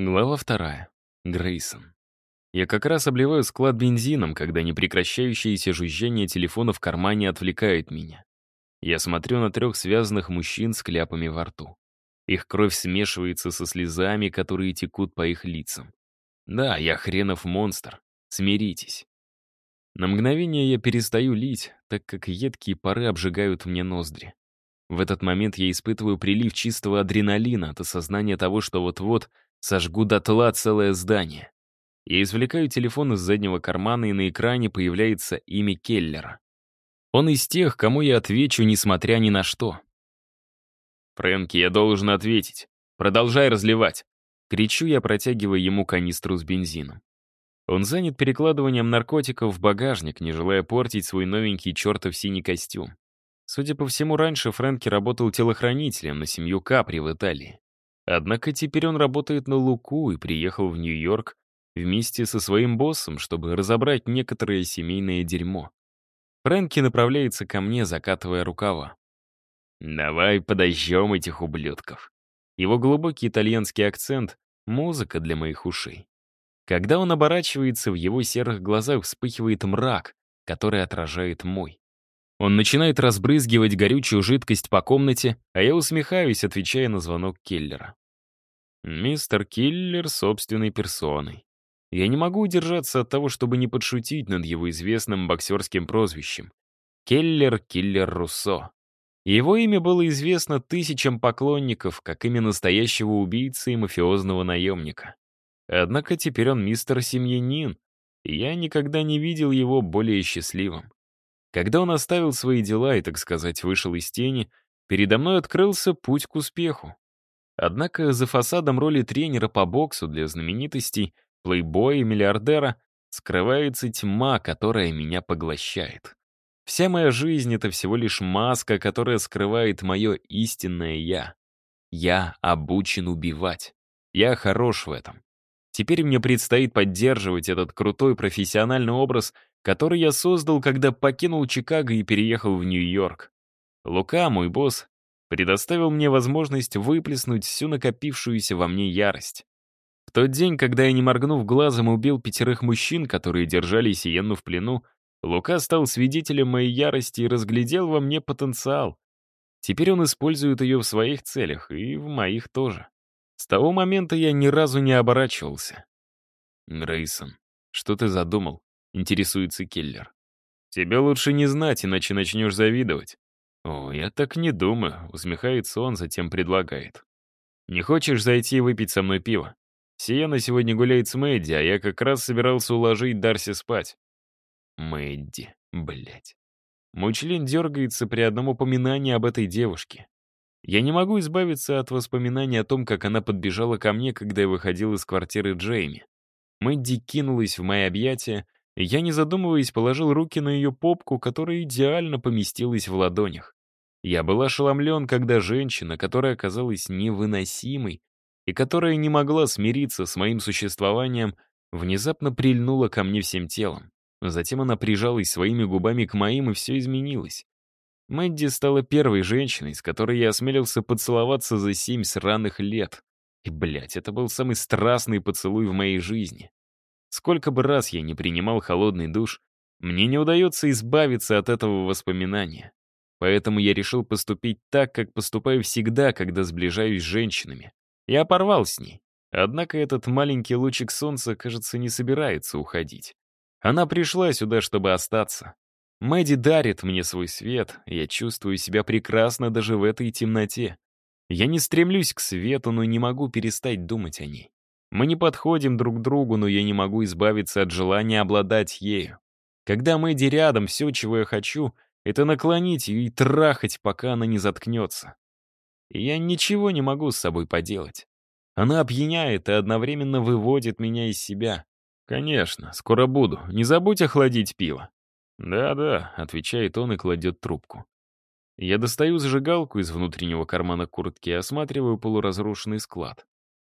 Глава вторая. Грейсон. Я как раз обливаю склад бензином, когда непрекращающееся жужжание телефона в кармане отвлекает меня. Я смотрю на трех связанных мужчин с кляпами во рту. Их кровь смешивается со слезами, которые текут по их лицам. Да, я хренов монстр. Смиритесь. На мгновение я перестаю лить, так как едкие пары обжигают мне ноздри. В этот момент я испытываю прилив чистого адреналина от осознания того, что вот-вот сожгу дотла целое здание. Я извлекаю телефон из заднего кармана, и на экране появляется имя Келлера. Он из тех, кому я отвечу, несмотря ни на что. «Фрэнки, я должен ответить. Продолжай разливать!» Кричу я, протягивая ему канистру с бензином. Он занят перекладыванием наркотиков в багажник, не желая портить свой новенький чертов синий костюм. Судя по всему, раньше Фрэнки работал телохранителем на семью Капри в Италии. Однако теперь он работает на Луку и приехал в Нью-Йорк вместе со своим боссом, чтобы разобрать некоторое семейное дерьмо. Фрэнки направляется ко мне, закатывая рукава. «Давай подожжем этих ублюдков». Его глубокий итальянский акцент — музыка для моих ушей. Когда он оборачивается, в его серых глазах вспыхивает мрак, который отражает мой. Он начинает разбрызгивать горючую жидкость по комнате, а я усмехаюсь, отвечая на звонок киллера. Мистер Киллер собственной персоной. Я не могу удержаться от того, чтобы не подшутить над его известным боксерским прозвищем. Келлер Киллер Руссо. Его имя было известно тысячам поклонников, как имя настоящего убийцы и мафиозного наемника. Однако теперь он мистер семьянин, и я никогда не видел его более счастливым. Когда он оставил свои дела и, так сказать, вышел из тени, передо мной открылся путь к успеху. Однако за фасадом роли тренера по боксу для знаменитостей, плейбоя и миллиардера скрывается тьма, которая меня поглощает. Вся моя жизнь — это всего лишь маска, которая скрывает мое истинное «я». Я обучен убивать. Я хорош в этом. Теперь мне предстоит поддерживать этот крутой профессиональный образ, который я создал, когда покинул Чикаго и переехал в Нью-Йорк. Лука, мой босс, предоставил мне возможность выплеснуть всю накопившуюся во мне ярость. В тот день, когда я, не моргнув глазом, убил пятерых мужчин, которые держали Сиенну в плену, Лука стал свидетелем моей ярости и разглядел во мне потенциал. Теперь он использует ее в своих целях, и в моих тоже. С того момента я ни разу не оборачивался. «Грейсон, что ты задумал?» — интересуется киллер. «Тебе лучше не знать, иначе начнешь завидовать». «О, я так не думаю», — усмехается он, затем предлагает. «Не хочешь зайти и выпить со мной пиво? Сиена сегодня гуляет с Мэдди, а я как раз собирался уложить Дарси спать». Мэдди, блядь. Мой член дергается при одном упоминании об этой девушке. Я не могу избавиться от воспоминаний о том, как она подбежала ко мне, когда я выходил из квартиры Джейми. Мэдди кинулась в мои объятия, и я, не задумываясь, положил руки на ее попку, которая идеально поместилась в ладонях. Я был ошеломлен, когда женщина, которая оказалась невыносимой и которая не могла смириться с моим существованием, внезапно прильнула ко мне всем телом. Затем она прижалась своими губами к моим, и все изменилось. Мэдди стала первой женщиной, с которой я осмелился поцеловаться за семь сраных лет. И, блядь, это был самый страстный поцелуй в моей жизни. Сколько бы раз я не принимал холодный душ, мне не удается избавиться от этого воспоминания. Поэтому я решил поступить так, как поступаю всегда, когда сближаюсь с женщинами. Я порвал с ней. Однако этот маленький лучик солнца, кажется, не собирается уходить. Она пришла сюда, чтобы остаться. Мэдди дарит мне свой свет, я чувствую себя прекрасно даже в этой темноте. Я не стремлюсь к свету, но не могу перестать думать о ней. Мы не подходим друг другу, но я не могу избавиться от желания обладать ею. Когда Мэдди рядом, все, чего я хочу, это наклонить ее и трахать, пока она не заткнется. И я ничего не могу с собой поделать. Она опьяняет и одновременно выводит меня из себя. Конечно, скоро буду. Не забудь охладить пиво. «Да-да», — отвечает он и кладет трубку. Я достаю зажигалку из внутреннего кармана куртки и осматриваю полуразрушенный склад.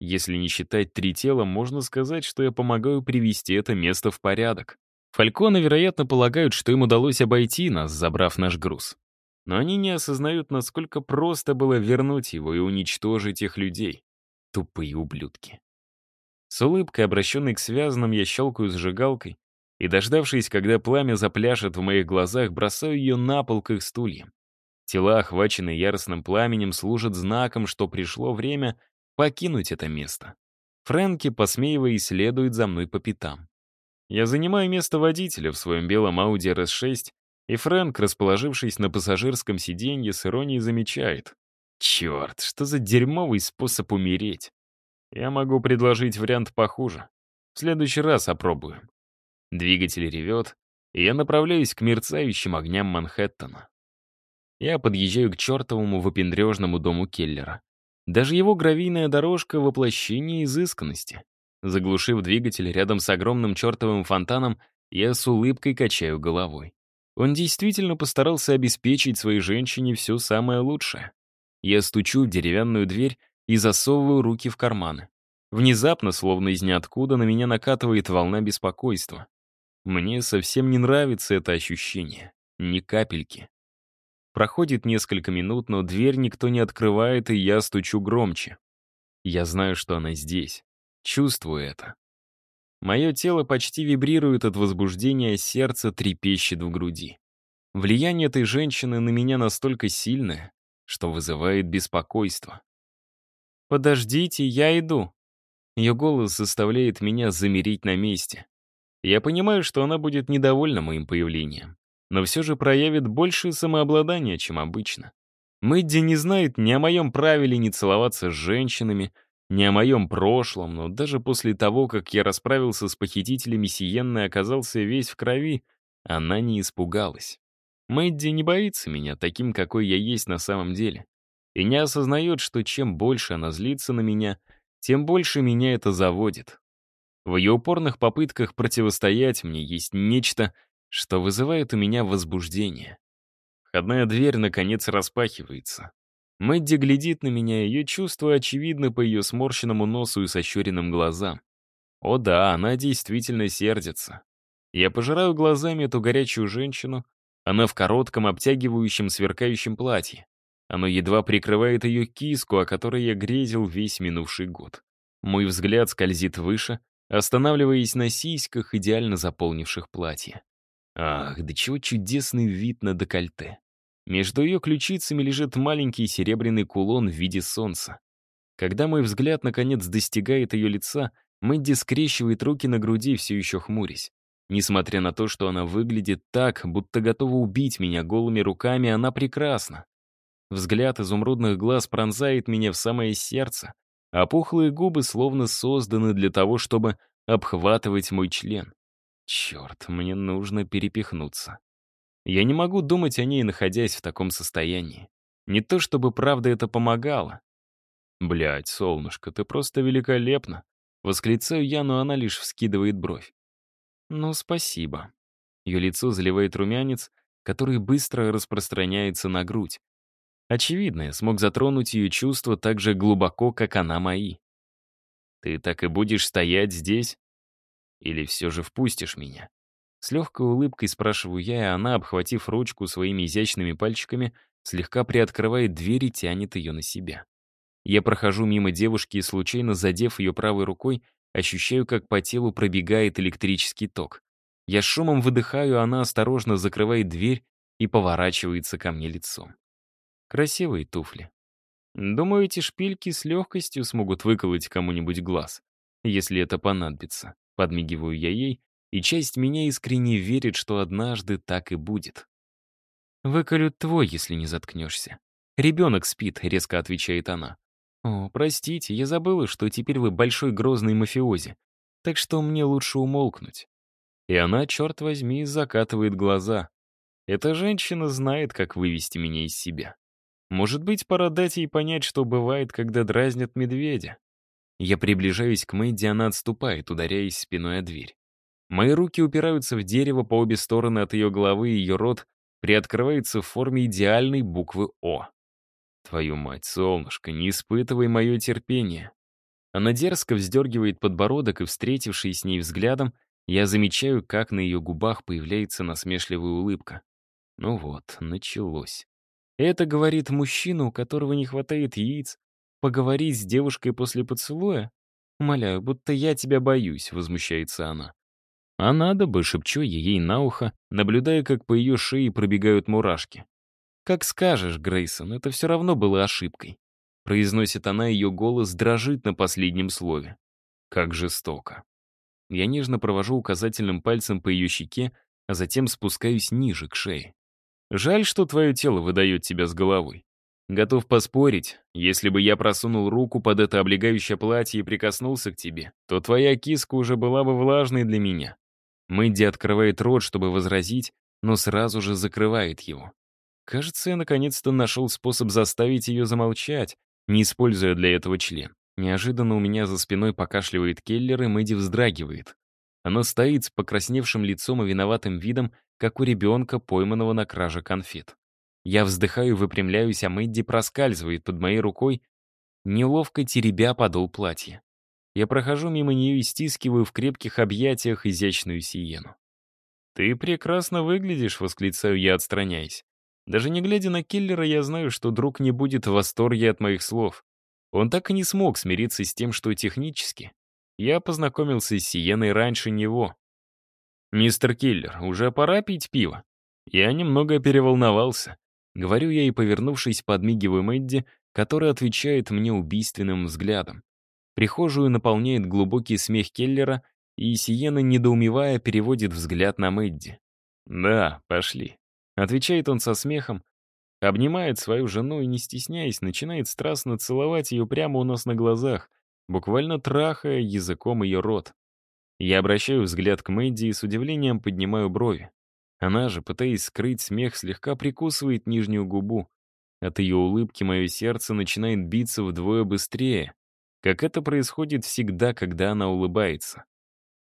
Если не считать три тела, можно сказать, что я помогаю привести это место в порядок. Фальконы, вероятно, полагают, что им удалось обойти нас, забрав наш груз. Но они не осознают, насколько просто было вернуть его и уничтожить их людей. Тупые ублюдки. С улыбкой, обращенной к связанным, я щелкаю зажигалкой и, дождавшись, когда пламя запляшет в моих глазах, бросаю ее на пол к их стульям. Тела, охваченные яростным пламенем, служат знаком, что пришло время покинуть это место. Фрэнки, посмеиваясь, следует за мной по пятам. Я занимаю место водителя в своем белом Audi RS6, и Фрэнк, расположившись на пассажирском сиденье, с иронией замечает. «Черт, что за дерьмовый способ умереть? Я могу предложить вариант похуже. В следующий раз опробуем». Двигатель ревет, и я направляюсь к мерцающим огням Манхэттена. Я подъезжаю к чертовому выпендрежному дому Келлера. Даже его гравийная дорожка — воплощение изысканности. Заглушив двигатель рядом с огромным чертовым фонтаном, я с улыбкой качаю головой. Он действительно постарался обеспечить своей женщине все самое лучшее. Я стучу в деревянную дверь и засовываю руки в карманы. Внезапно, словно из ниоткуда, на меня накатывает волна беспокойства. Мне совсем не нравится это ощущение. Ни капельки. Проходит несколько минут, но дверь никто не открывает, и я стучу громче. Я знаю, что она здесь. Чувствую это. Мое тело почти вибрирует от возбуждения, сердце трепещет в груди. Влияние этой женщины на меня настолько сильное, что вызывает беспокойство. «Подождите, я иду». Ее голос заставляет меня замереть на месте. Я понимаю, что она будет недовольна моим появлением но все же проявит больше самообладания, чем обычно. Мэдди не знает ни о моем правиле не целоваться с женщинами, ни о моем прошлом, но даже после того, как я расправился с похитителями Сиенны и оказался весь в крови, она не испугалась. Мэдди не боится меня таким, какой я есть на самом деле, и не осознает, что чем больше она злится на меня, тем больше меня это заводит. В ее упорных попытках противостоять мне есть нечто, что вызывает у меня возбуждение. Входная дверь, наконец, распахивается. Мэдди глядит на меня, ее чувства очевидны по ее сморщенному носу и сощуренным глазам. О да, она действительно сердится. Я пожираю глазами эту горячую женщину. Она в коротком, обтягивающем, сверкающем платье. Оно едва прикрывает ее киску, о которой я грезил весь минувший год. Мой взгляд скользит выше, останавливаясь на сиськах, идеально заполнивших платье. Ах, да чего чудесный вид на декольте. Между ее ключицами лежит маленький серебряный кулон в виде солнца. Когда мой взгляд наконец достигает ее лица, Мэдди скрещивает руки на груди, все еще хмурясь. Несмотря на то, что она выглядит так, будто готова убить меня голыми руками, она прекрасна. Взгляд изумрудных глаз пронзает меня в самое сердце, а пухлые губы словно созданы для того, чтобы обхватывать мой член. Черт, мне нужно перепихнуться. Я не могу думать о ней, находясь в таком состоянии. Не то чтобы правда это помогало. Блять, солнышко, ты просто великолепна. Восклицаю я, но она лишь вскидывает бровь. Ну, спасибо. Ее лицо заливает румянец, который быстро распространяется на грудь. Очевидно, я смог затронуть ее чувства так же глубоко, как она мои. Ты так и будешь стоять здесь, или все же впустишь меня?» С легкой улыбкой спрашиваю я, и она, обхватив ручку своими изящными пальчиками, слегка приоткрывает дверь и тянет ее на себя. Я прохожу мимо девушки и, случайно задев ее правой рукой, ощущаю, как по телу пробегает электрический ток. Я шумом выдыхаю, она осторожно закрывает дверь и поворачивается ко мне лицом. Красивые туфли. Думаю, эти шпильки с легкостью смогут выколоть кому-нибудь глаз, если это понадобится. Подмигиваю я ей, и часть меня искренне верит, что однажды так и будет. «Выколют твой, если не заткнешься. Ребенок спит», — резко отвечает она. «О, простите, я забыла, что теперь вы большой грозный мафиози, так что мне лучше умолкнуть». И она, черт возьми, закатывает глаза. Эта женщина знает, как вывести меня из себя. Может быть, пора дать ей понять, что бывает, когда дразнят медведя. Я приближаюсь к Мэдди, она отступает, ударяясь спиной о дверь. Мои руки упираются в дерево по обе стороны от ее головы, и ее рот приоткрывается в форме идеальной буквы «О». Твою мать, солнышко, не испытывай мое терпение. Она дерзко вздергивает подбородок, и, встретившись с ней взглядом, я замечаю, как на ее губах появляется насмешливая улыбка. Ну вот, началось. Это говорит мужчина, у которого не хватает яиц, Поговорить с девушкой после поцелуя? Умоляю, будто я тебя боюсь», — возмущается она. «А надо бы», — шепчу я ей на ухо, наблюдая, как по ее шее пробегают мурашки. «Как скажешь, Грейсон, это все равно было ошибкой». Произносит она, ее голос дрожит на последнем слове. Как жестоко. Я нежно провожу указательным пальцем по ее щеке, а затем спускаюсь ниже, к шее. Жаль, что твое тело выдает тебя с головой. Готов поспорить, если бы я просунул руку под это облегающее платье и прикоснулся к тебе, то твоя киска уже была бы влажной для меня. Мэдди открывает рот, чтобы возразить, но сразу же закрывает его. Кажется, я наконец-то нашел способ заставить ее замолчать, не используя для этого член. Неожиданно у меня за спиной покашливает Келлер, и Мэдди вздрагивает. Она стоит с покрасневшим лицом и виноватым видом, как у ребенка, пойманного на краже конфет. Я вздыхаю, выпрямляюсь, а Мэдди проскальзывает под моей рукой, неловко теребя подол платья. Я прохожу мимо нее и стискиваю в крепких объятиях изящную сиену. «Ты прекрасно выглядишь», — восклицаю я, отстраняясь. Даже не глядя на киллера, я знаю, что друг не будет в восторге от моих слов. Он так и не смог смириться с тем, что технически я познакомился с Сиеной раньше него. «Мистер Киллер, уже пора пить пиво?» Я немного переволновался. Говорю я и, повернувшись, подмигиваю Мэдди, который отвечает мне убийственным взглядом. Прихожую наполняет глубокий смех Келлера, и Сиена, недоумевая, переводит взгляд на Мэдди. «Да, пошли», — отвечает он со смехом, обнимает свою жену и, не стесняясь, начинает страстно целовать ее прямо у нас на глазах, буквально трахая языком ее рот. Я обращаю взгляд к Мэдди и с удивлением поднимаю брови. Она же, пытаясь скрыть смех, слегка прикусывает нижнюю губу. От ее улыбки мое сердце начинает биться вдвое быстрее, как это происходит всегда, когда она улыбается.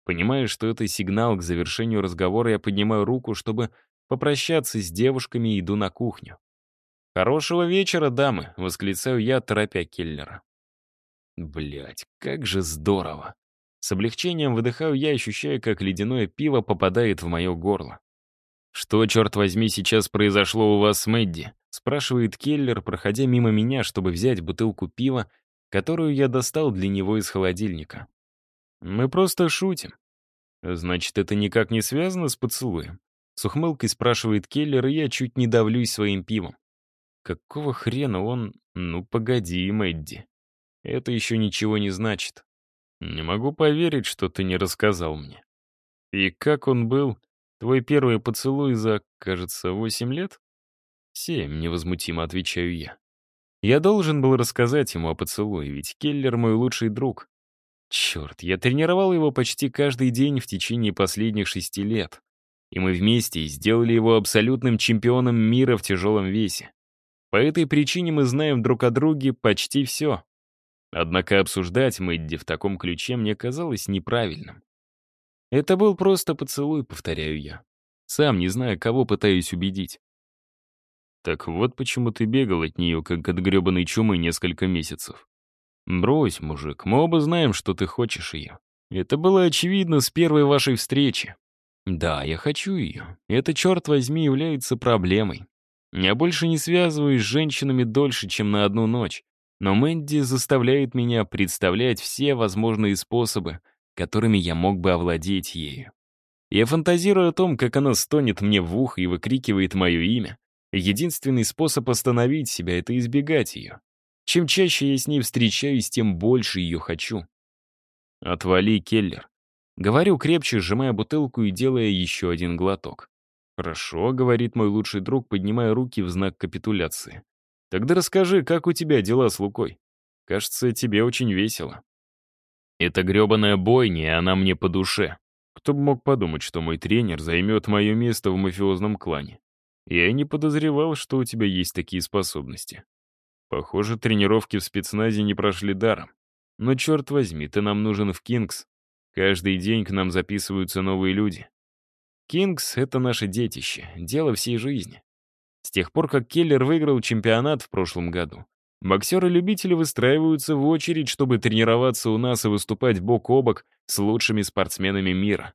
Понимая, что это сигнал к завершению разговора, я поднимаю руку, чтобы попрощаться с девушками и иду на кухню. «Хорошего вечера, дамы!» — восклицаю я, торопя Келлера. Блять, как же здорово! С облегчением выдыхаю я, ощущая, как ледяное пиво попадает в мое горло. «Что, черт возьми, сейчас произошло у вас с Мэдди?» — спрашивает Келлер, проходя мимо меня, чтобы взять бутылку пива, которую я достал для него из холодильника. «Мы просто шутим». «Значит, это никак не связано с поцелуем?» С ухмылкой спрашивает Келлер, и я чуть не давлюсь своим пивом. Какого хрена он... Ну, погоди, Мэдди. Это еще ничего не значит. Не могу поверить, что ты не рассказал мне. И как он был? Твой первый поцелуй за, кажется, восемь лет? Семь, невозмутимо отвечаю я. Я должен был рассказать ему о поцелуе, ведь Келлер мой лучший друг. Черт, я тренировал его почти каждый день в течение последних шести лет. И мы вместе сделали его абсолютным чемпионом мира в тяжелом весе. По этой причине мы знаем друг о друге почти все. Однако обсуждать Мэдди в таком ключе мне казалось неправильным. Это был просто поцелуй, повторяю я. Сам не знаю, кого пытаюсь убедить. Так вот почему ты бегал от нее, как от гребаной чумы несколько месяцев. Брось, мужик, мы оба знаем, что ты хочешь ее. Это было очевидно с первой вашей встречи. Да, я хочу ее. Это, черт возьми, является проблемой. Я больше не связываюсь с женщинами дольше, чем на одну ночь. Но Мэнди заставляет меня представлять все возможные способы, которыми я мог бы овладеть ею. Я фантазирую о том, как она стонет мне в ухо и выкрикивает мое имя. Единственный способ остановить себя — это избегать ее. Чем чаще я с ней встречаюсь, тем больше ее хочу. «Отвали, Келлер». Говорю крепче, сжимая бутылку и делая еще один глоток. «Хорошо», — говорит мой лучший друг, поднимая руки в знак капитуляции. «Тогда расскажи, как у тебя дела с Лукой? Кажется, тебе очень весело». Это гребаная бойня, и она мне по душе. Кто бы мог подумать, что мой тренер займет мое место в мафиозном клане. Я и не подозревал, что у тебя есть такие способности. Похоже, тренировки в спецназе не прошли даром. Но черт возьми, ты нам нужен в Кингс. Каждый день к нам записываются новые люди. Кингс — это наше детище, дело всей жизни. С тех пор, как Келлер выиграл чемпионат в прошлом году, Боксеры-любители выстраиваются в очередь, чтобы тренироваться у нас и выступать бок о бок с лучшими спортсменами мира.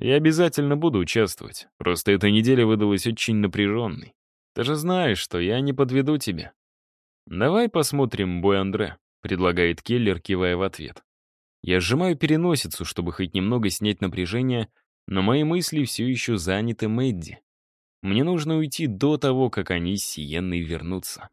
Я обязательно буду участвовать, просто эта неделя выдалась очень напряженной. Ты же знаешь, что я не подведу тебя. «Давай посмотрим бой Андре», — предлагает Келлер, кивая в ответ. Я сжимаю переносицу, чтобы хоть немного снять напряжение, но мои мысли все еще заняты Мэдди. Мне нужно уйти до того, как они с Сиенной вернутся.